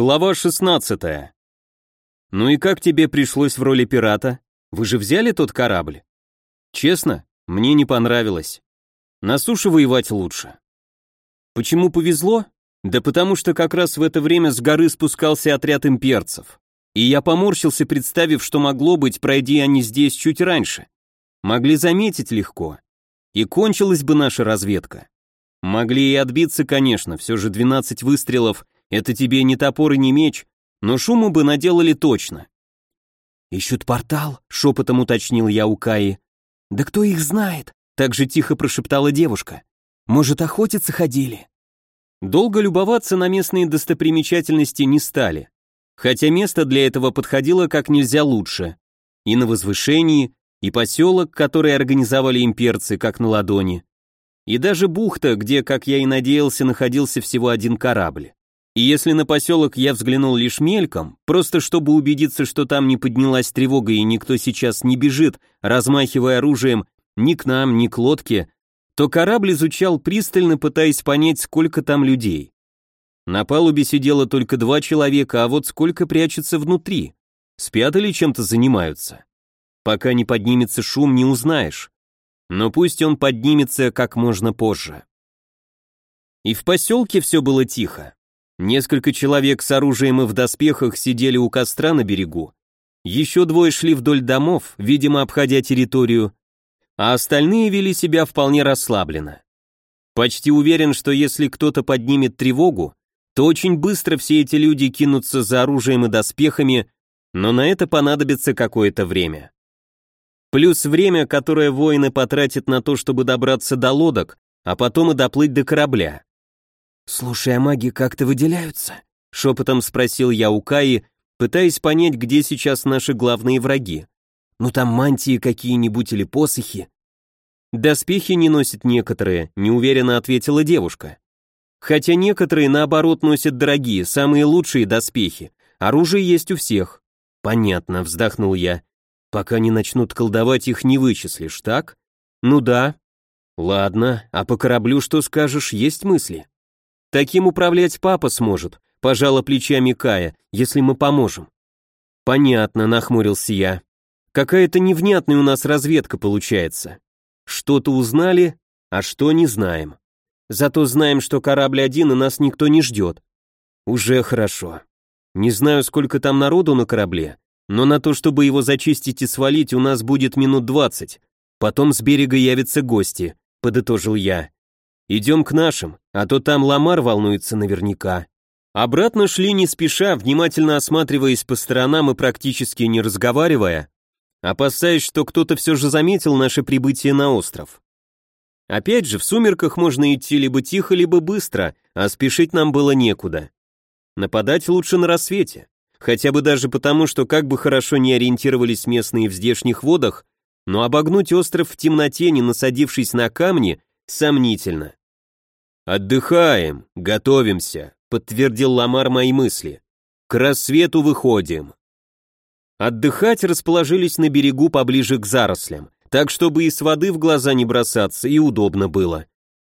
Глава 16. Ну и как тебе пришлось в роли пирата? Вы же взяли тот корабль? Честно, мне не понравилось. На суше воевать лучше. Почему повезло? Да потому что как раз в это время с горы спускался отряд имперцев. И я поморщился, представив, что могло быть, пройди они здесь чуть раньше. Могли заметить легко. И кончилась бы наша разведка. Могли и отбиться, конечно, все же 12 выстрелов — это тебе не топор и не меч, но шуму бы наделали точно. «Ищут портал?» — шепотом уточнил я у Каи. «Да кто их знает?» — так же тихо прошептала девушка. «Может, охотиться ходили?» Долго любоваться на местные достопримечательности не стали, хотя место для этого подходило как нельзя лучше. И на возвышении, и поселок, который организовали имперцы, как на ладони, и даже бухта, где, как я и надеялся, находился всего один корабль. И если на поселок я взглянул лишь мельком, просто чтобы убедиться, что там не поднялась тревога и никто сейчас не бежит, размахивая оружием ни к нам, ни к лодке, то корабль изучал пристально, пытаясь понять, сколько там людей. На палубе сидело только два человека, а вот сколько прячется внутри. Спят или чем-то занимаются. Пока не поднимется шум, не узнаешь. Но пусть он поднимется как можно позже. И в поселке все было тихо. Несколько человек с оружием и в доспехах сидели у костра на берегу. Еще двое шли вдоль домов, видимо, обходя территорию, а остальные вели себя вполне расслабленно. Почти уверен, что если кто-то поднимет тревогу, то очень быстро все эти люди кинутся за оружием и доспехами, но на это понадобится какое-то время. Плюс время, которое воины потратят на то, чтобы добраться до лодок, а потом и доплыть до корабля. «Слушай, а маги как-то выделяются?» — шепотом спросил я у Каи, пытаясь понять, где сейчас наши главные враги. «Ну там мантии какие-нибудь или посохи?» «Доспехи не носят некоторые», — неуверенно ответила девушка. «Хотя некоторые, наоборот, носят дорогие, самые лучшие доспехи. Оружие есть у всех». «Понятно», — вздохнул я. «Пока не начнут колдовать, их не вычислишь, так?» «Ну да». «Ладно, а по кораблю что скажешь, есть мысли?» Таким управлять папа сможет, пожала плечами Кая, если мы поможем. Понятно, нахмурился я. Какая-то невнятная у нас разведка получается. Что-то узнали, а что не знаем. Зато знаем, что корабль один и нас никто не ждет. Уже хорошо. Не знаю, сколько там народу на корабле, но на то, чтобы его зачистить и свалить, у нас будет минут двадцать. Потом с берега явятся гости, подытожил я. Идем к нашим, а то там Ламар волнуется наверняка. Обратно шли не спеша, внимательно осматриваясь по сторонам и практически не разговаривая, опасаясь, что кто-то все же заметил наше прибытие на остров. Опять же, в сумерках можно идти либо тихо, либо быстро, а спешить нам было некуда. Нападать лучше на рассвете, хотя бы даже потому, что как бы хорошо не ориентировались местные в здешних водах, но обогнуть остров в темноте, не насадившись на камни, сомнительно. «Отдыхаем, готовимся», — подтвердил Ламар мои мысли. «К рассвету выходим». Отдыхать расположились на берегу поближе к зарослям, так чтобы и с воды в глаза не бросаться, и удобно было.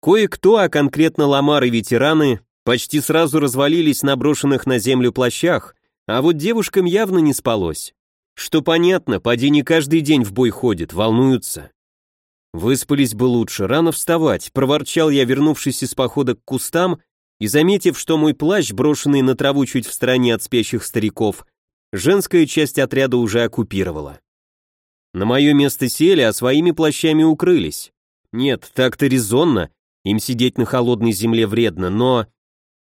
Кое-кто, а конкретно Ламар и ветераны, почти сразу развалились на брошенных на землю плащах, а вот девушкам явно не спалось. Что понятно, поди не каждый день в бой ходит, волнуются. Выспались бы лучше, рано вставать, проворчал я, вернувшись из похода к кустам, и заметив, что мой плащ, брошенный на траву чуть в стороне от спящих стариков, женская часть отряда уже оккупировала. На мое место сели, а своими плащами укрылись. Нет, так-то резонно, им сидеть на холодной земле вредно, но...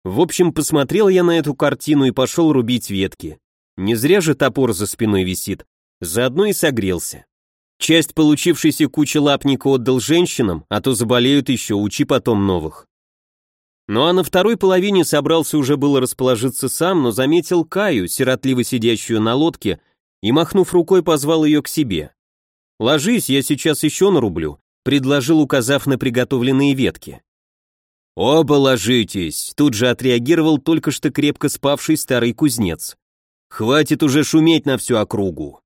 В общем, посмотрел я на эту картину и пошел рубить ветки. Не зря же топор за спиной висит, заодно и согрелся. Часть получившейся кучи лапника отдал женщинам, а то заболеют еще, учи потом новых. Ну а на второй половине собрался уже было расположиться сам, но заметил Каю, сиротливо сидящую на лодке, и, махнув рукой, позвал ее к себе. «Ложись, я сейчас еще нарублю», — предложил, указав на приготовленные ветки. «Оба ложитесь», — тут же отреагировал только что крепко спавший старый кузнец. «Хватит уже шуметь на всю округу».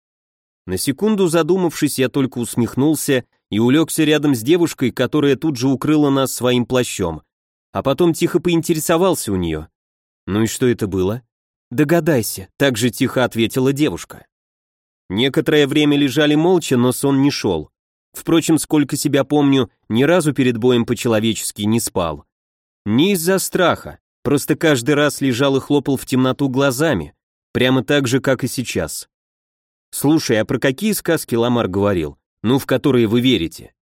На секунду задумавшись, я только усмехнулся и улегся рядом с девушкой, которая тут же укрыла нас своим плащом, а потом тихо поинтересовался у нее. Ну и что это было? Догадайся, так же тихо ответила девушка. Некоторое время лежали молча, но сон не шел. Впрочем, сколько себя помню, ни разу перед боем по-человечески не спал. Не из-за страха, просто каждый раз лежал и хлопал в темноту глазами, прямо так же, как и сейчас. Слушай, а про какие сказки Ламар говорил? Ну, в которые вы верите?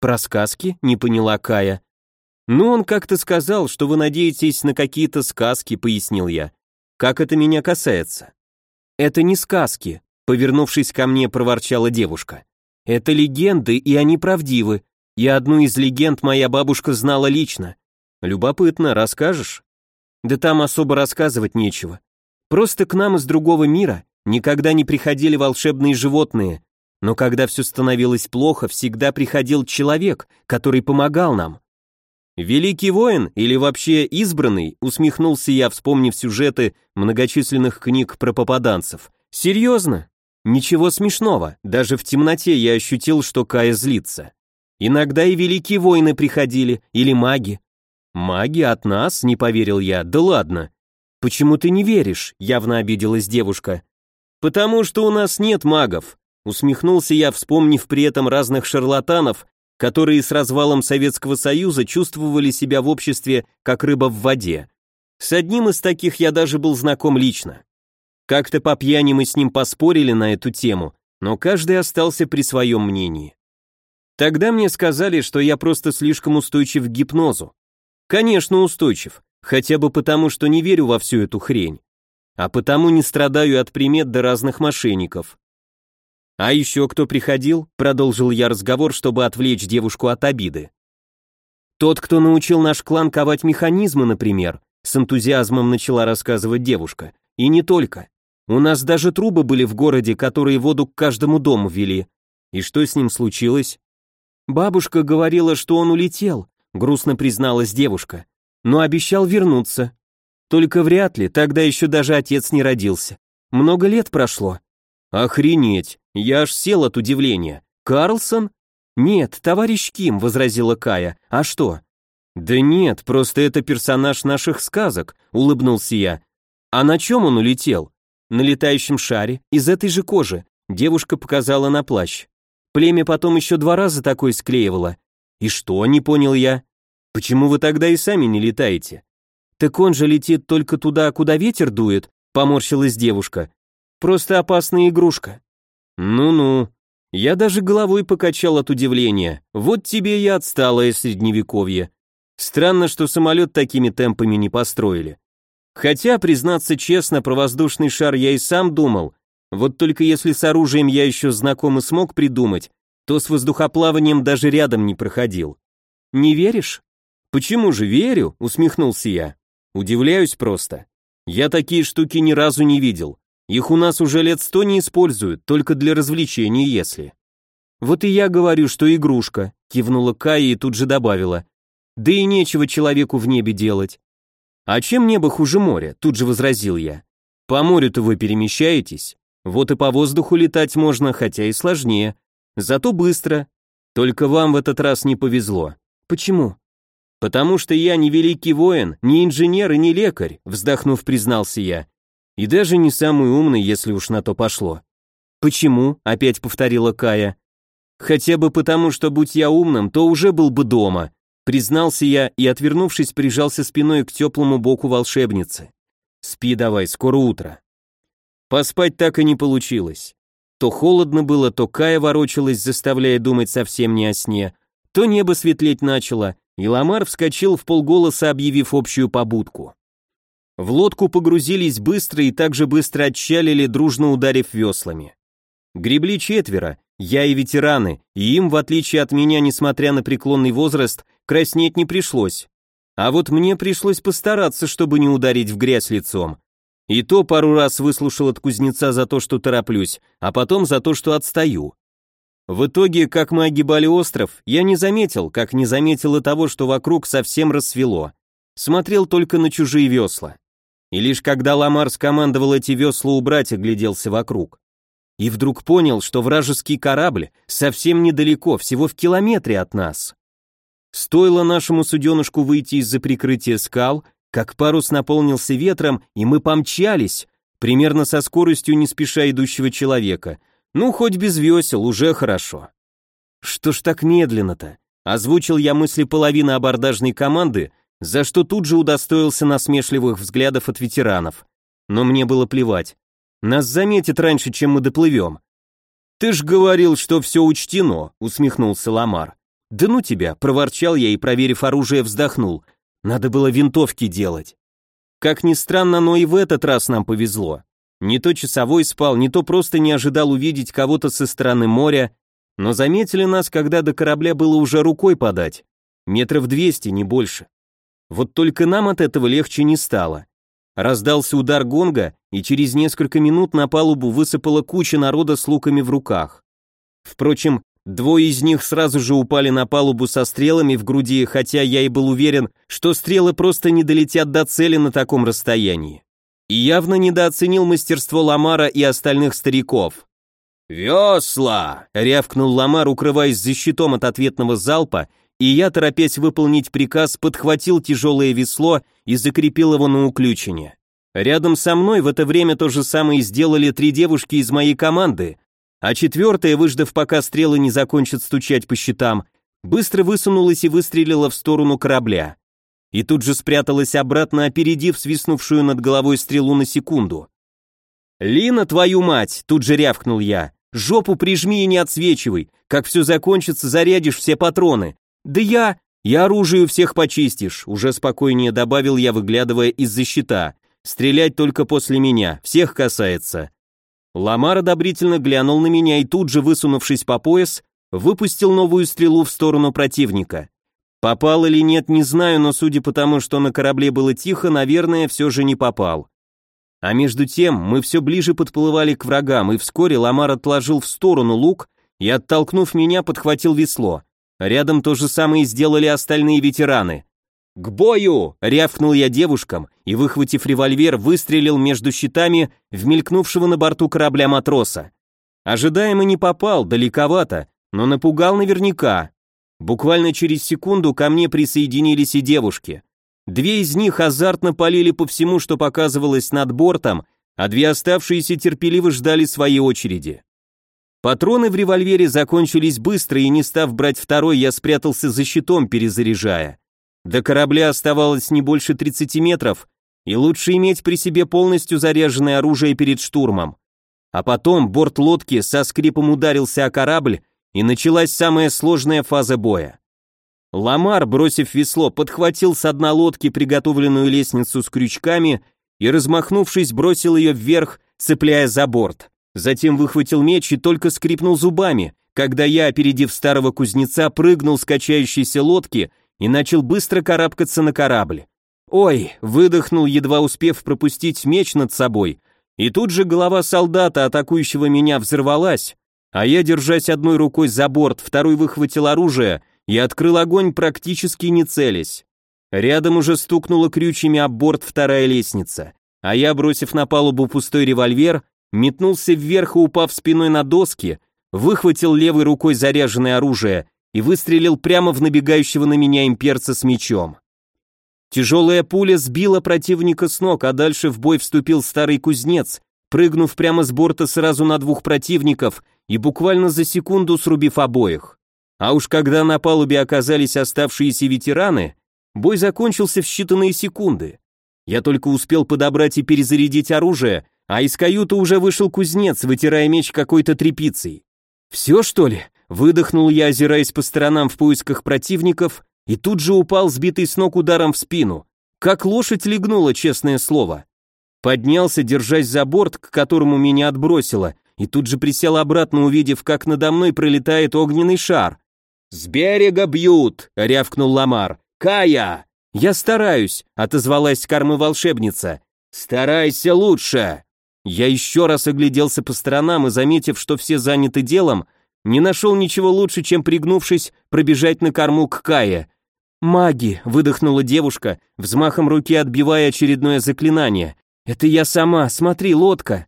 Про сказки? Не поняла Кая. Ну, он как-то сказал, что вы надеетесь на какие-то сказки, пояснил я. Как это меня касается? Это не сказки, повернувшись ко мне, проворчала девушка. Это легенды, и они правдивы. И одну из легенд моя бабушка знала лично. Любопытно, расскажешь? Да там особо рассказывать нечего. Просто к нам из другого мира никогда не приходили волшебные животные, но когда все становилось плохо, всегда приходил человек, который помогал нам. Великий воин или вообще избранный, усмехнулся я, вспомнив сюжеты многочисленных книг про попаданцев. Серьезно? Ничего смешного, даже в темноте я ощутил, что Кая злится. Иногда и великие воины приходили, или маги. Маги от нас, не поверил я, да ладно. Почему ты не веришь? Явно обиделась девушка. Потому что у нас нет магов. Усмехнулся я, вспомнив при этом разных шарлатанов, которые с развалом Советского Союза чувствовали себя в обществе как рыба в воде. С одним из таких я даже был знаком лично. Как-то по пьяни мы с ним поспорили на эту тему, но каждый остался при своем мнении. Тогда мне сказали, что я просто слишком устойчив к гипнозу. Конечно, устойчив, хотя бы потому, что не верю во всю эту хрень. А потому не страдаю от примет до разных мошенников. А еще кто приходил, продолжил я разговор, чтобы отвлечь девушку от обиды. Тот, кто научил наш клан ковать механизмы, например, с энтузиазмом начала рассказывать девушка. И не только. У нас даже трубы были в городе, которые воду к каждому дому вели. И что с ним случилось? Бабушка говорила, что он улетел, грустно призналась девушка, но обещал вернуться. Только вряд ли, тогда еще даже отец не родился. Много лет прошло. Охренеть, я аж сел от удивления. Карлсон? Нет, товарищ Ким, возразила Кая. А что? Да нет, просто это персонаж наших сказок, улыбнулся я. А на чем он улетел? на летающем шаре, из этой же кожи, девушка показала на плащ. Племя потом еще два раза такой склеивало. И что, не понял я? Почему вы тогда и сами не летаете? Так он же летит только туда, куда ветер дует, поморщилась девушка. Просто опасная игрушка. Ну-ну. Я даже головой покачал от удивления. Вот тебе и отсталое средневековье. Странно, что самолет такими темпами не построили. Хотя, признаться честно, про воздушный шар я и сам думал, вот только если с оружием я еще знаком и смог придумать, то с воздухоплаванием даже рядом не проходил. Не веришь? Почему же верю? Усмехнулся я. Удивляюсь просто. Я такие штуки ни разу не видел. Их у нас уже лет сто не используют, только для развлечений, если. Вот и я говорю, что игрушка, кивнула Кая и тут же добавила. Да и нечего человеку в небе делать. «А чем небо хуже моря?» – тут же возразил я. «По морю-то вы перемещаетесь, вот и по воздуху летать можно, хотя и сложнее. Зато быстро. Только вам в этот раз не повезло. Почему?» «Потому что я не великий воин, не инженер и не лекарь», – вздохнув, признался я. «И даже не самый умный, если уж на то пошло». «Почему?» – опять повторила Кая. «Хотя бы потому, что будь я умным, то уже был бы дома», Признался я и, отвернувшись, прижался спиной к теплому боку волшебницы. «Спи давай, скоро утро». Поспать так и не получилось. То холодно было, то Кая ворочалась, заставляя думать совсем не о сне, то небо светлеть начало, и Ламар вскочил в полголоса, объявив общую побудку. В лодку погрузились быстро и также быстро отчалили, дружно ударив веслами. Гребли четверо, я и ветераны, и им, в отличие от меня, несмотря на преклонный возраст, краснеть не пришлось. А вот мне пришлось постараться, чтобы не ударить в грязь лицом. И то пару раз выслушал от кузнеца за то, что тороплюсь, а потом за то, что отстаю. В итоге, как мы огибали остров, я не заметил, как не заметил и того, что вокруг совсем рассвело. Смотрел только на чужие весла. И лишь когда Ламар скомандовал эти весла убрать, огляделся вокруг и вдруг понял, что вражеский корабль совсем недалеко, всего в километре от нас. Стоило нашему суденышку выйти из-за прикрытия скал, как парус наполнился ветром, и мы помчались, примерно со скоростью не спеша идущего человека. Ну, хоть без весел, уже хорошо. Что ж так медленно-то? Озвучил я мысли половины абордажной команды, за что тут же удостоился насмешливых взглядов от ветеранов. Но мне было плевать. Нас заметят раньше, чем мы доплывем. «Ты ж говорил, что все учтено», — усмехнулся Ламар. «Да ну тебя», — проворчал я и, проверив оружие, вздохнул. «Надо было винтовки делать». Как ни странно, но и в этот раз нам повезло. Не то часовой спал, не то просто не ожидал увидеть кого-то со стороны моря, но заметили нас, когда до корабля было уже рукой подать. Метров двести, не больше. Вот только нам от этого легче не стало. Раздался удар гонга, и через несколько минут на палубу высыпала куча народа с луками в руках. Впрочем, двое из них сразу же упали на палубу со стрелами в груди, хотя я и был уверен, что стрелы просто не долетят до цели на таком расстоянии. И явно недооценил мастерство Ламара и остальных стариков. «Весла!» — рявкнул Ламар, укрываясь за щитом от ответного залпа, и я, торопясь выполнить приказ, подхватил тяжелое весло и закрепил его на уключине. Рядом со мной в это время то же самое сделали три девушки из моей команды, а четвертая, выждав пока стрелы не закончат стучать по щитам, быстро высунулась и выстрелила в сторону корабля. И тут же спряталась обратно, опередив свистнувшую над головой стрелу на секунду. «Лина, твою мать!» — тут же рявкнул я. «Жопу прижми и не отсвечивай. Как все закончится, зарядишь все патроны. Да я... Я оружие у всех почистишь», — уже спокойнее добавил я, выглядывая из-за щита. «Стрелять только после меня, всех касается». Ламар одобрительно глянул на меня и тут же, высунувшись по пояс, выпустил новую стрелу в сторону противника. Попал или нет, не знаю, но судя по тому, что на корабле было тихо, наверное, все же не попал. А между тем мы все ближе подплывали к врагам, и вскоре Ламар отложил в сторону лук и, оттолкнув меня, подхватил весло. Рядом то же самое сделали остальные ветераны. «К бою!» — рявкнул я девушкам и, выхватив револьвер, выстрелил между щитами в мелькнувшего на борту корабля матроса. Ожидаемо не попал, далековато, но напугал наверняка. Буквально через секунду ко мне присоединились и девушки. Две из них азартно полили по всему, что показывалось над бортом, а две оставшиеся терпеливо ждали своей очереди. Патроны в револьвере закончились быстро, и не став брать второй, я спрятался за щитом, перезаряжая. До корабля оставалось не больше 30 метров, и лучше иметь при себе полностью заряженное оружие перед штурмом. А потом борт лодки со скрипом ударился о корабль, и началась самая сложная фаза боя. Ламар, бросив весло, подхватил с дна лодки приготовленную лестницу с крючками и, размахнувшись, бросил ее вверх, цепляя за борт. Затем выхватил меч и только скрипнул зубами, когда я, опередив старого кузнеца, прыгнул с качающейся лодки и начал быстро карабкаться на корабль. «Ой!» — выдохнул, едва успев пропустить меч над собой, и тут же голова солдата, атакующего меня, взорвалась, а я, держась одной рукой за борт, второй выхватил оружие и открыл огонь, практически не целясь. Рядом уже стукнула крючьями об борт вторая лестница, а я, бросив на палубу пустой револьвер, метнулся вверх и, упав спиной на доски, выхватил левой рукой заряженное оружие и выстрелил прямо в набегающего на меня имперца с мечом. Тяжелая пуля сбила противника с ног, а дальше в бой вступил старый кузнец, прыгнув прямо с борта сразу на двух противников и буквально за секунду срубив обоих. А уж когда на палубе оказались оставшиеся ветераны, бой закончился в считанные секунды. Я только успел подобрать и перезарядить оружие, а из каюты уже вышел кузнец, вытирая меч какой-то тряпицей. «Все, что ли?» — выдохнул я, озираясь по сторонам в поисках противников, и тут же упал, сбитый с ног ударом в спину. Как лошадь легнула, честное слово. Поднялся, держась за борт, к которому меня отбросило, и тут же присел обратно, увидев, как надо мной пролетает огненный шар. «С берега бьют!» — рявкнул Ламар. «Кая!» «Я стараюсь!» — отозвалась кормы волшебница. «Старайся лучше!» Я еще раз огляделся по сторонам и, заметив, что все заняты делом, не нашел ничего лучше, чем пригнувшись, пробежать на корму к Кае. «Маги!» — выдохнула девушка, взмахом руки отбивая очередное заклинание. «Это я сама, смотри, лодка!»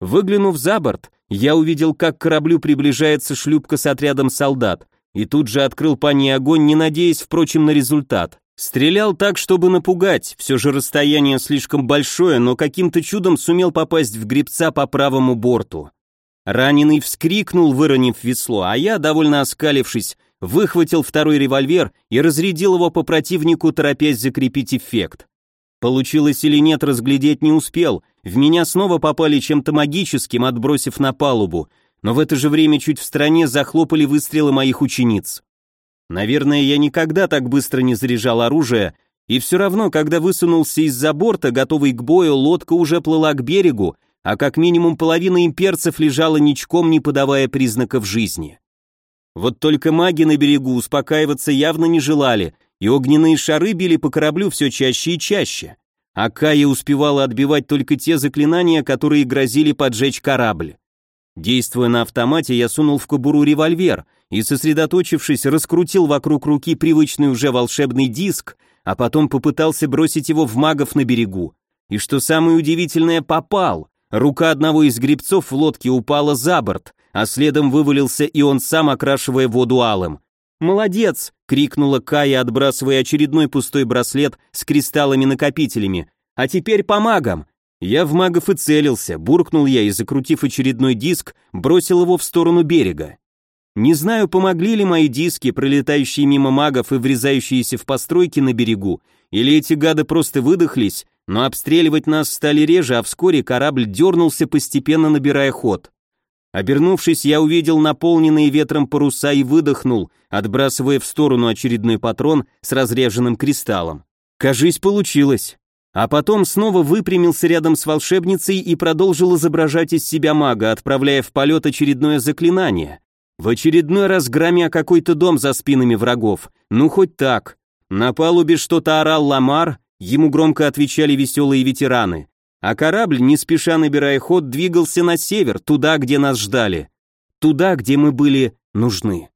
Выглянув за борт, я увидел, как к кораблю приближается шлюпка с отрядом солдат, и тут же открыл по ней огонь, не надеясь, впрочем, на результат. Стрелял так, чтобы напугать, все же расстояние слишком большое, но каким-то чудом сумел попасть в гребца по правому борту. Раненый вскрикнул, выронив весло, а я, довольно оскалившись, выхватил второй револьвер и разрядил его по противнику, торопясь закрепить эффект. Получилось или нет, разглядеть не успел, в меня снова попали чем-то магическим, отбросив на палубу, но в это же время чуть в стороне захлопали выстрелы моих учениц. Наверное, я никогда так быстро не заряжал оружие, и все равно, когда высунулся из-за борта, готовый к бою, лодка уже плыла к берегу, а как минимум половина имперцев лежала ничком, не подавая признаков жизни. Вот только маги на берегу успокаиваться явно не желали, и огненные шары били по кораблю все чаще и чаще. А Кая успевала отбивать только те заклинания, которые грозили поджечь корабль. Действуя на автомате, я сунул в кобуру револьвер и, сосредоточившись, раскрутил вокруг руки привычный уже волшебный диск, а потом попытался бросить его в магов на берегу. И что самое удивительное, попал. Рука одного из гребцов в лодке упала за борт, а следом вывалился и он сам, окрашивая воду алым. «Молодец!» — крикнула Кая, отбрасывая очередной пустой браслет с кристаллами-накопителями. «А теперь по магам! Я в магов и целился, буркнул я и, закрутив очередной диск, бросил его в сторону берега. Не знаю, помогли ли мои диски, пролетающие мимо магов и врезающиеся в постройки на берегу, или эти гады просто выдохлись, но обстреливать нас стали реже, а вскоре корабль дернулся, постепенно набирая ход. Обернувшись, я увидел наполненные ветром паруса и выдохнул, отбрасывая в сторону очередной патрон с разряженным кристаллом. Кажись, получилось а потом снова выпрямился рядом с волшебницей и продолжил изображать из себя мага, отправляя в полет очередное заклинание. В очередной раз громя какой-то дом за спинами врагов. Ну хоть так. На палубе что-то орал Ламар, ему громко отвечали веселые ветераны. А корабль, не спеша набирая ход, двигался на север, туда, где нас ждали. Туда, где мы были нужны.